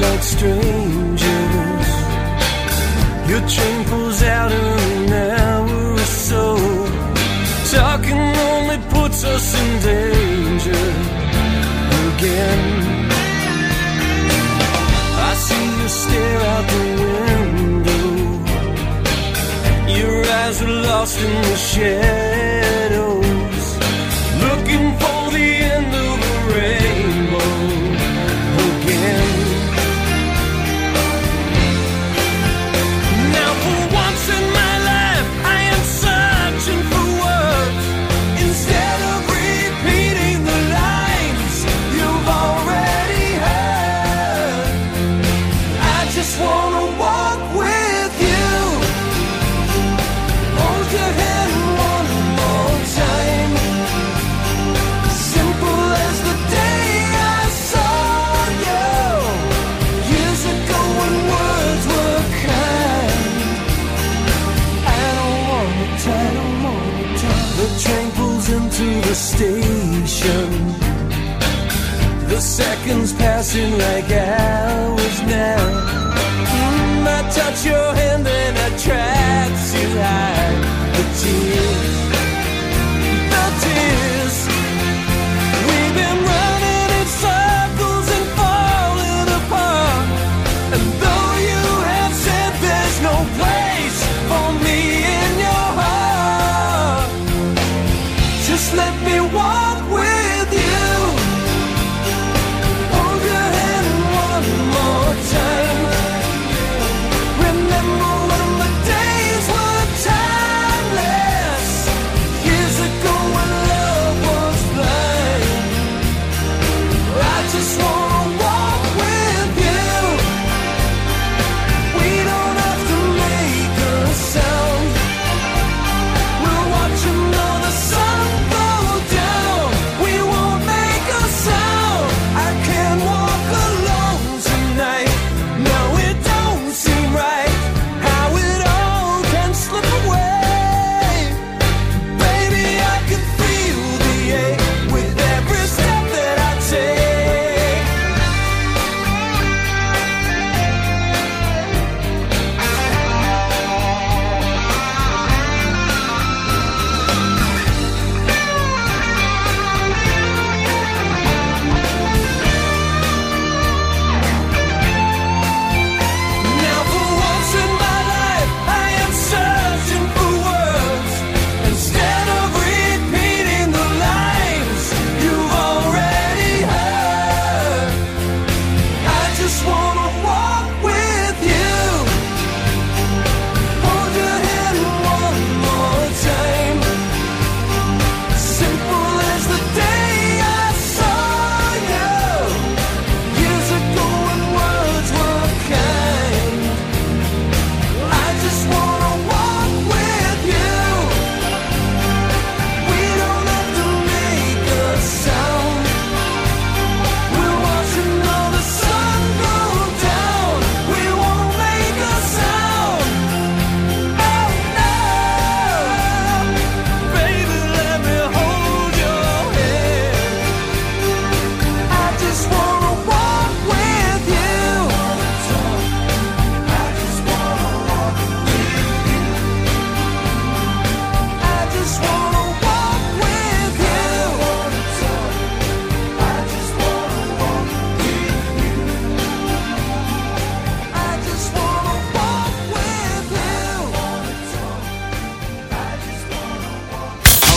like strangers. Your train pulls out in an hour or so. Talking only puts us in danger again. I see you stare out the window. Your eyes are lost in the shade. The seconds passing like hours now. Mm, I touch your hand and I try to hide the tears. The tears. We've been running in circles and falling apart. And though you have said there's no place for me in your heart, just let me walk with.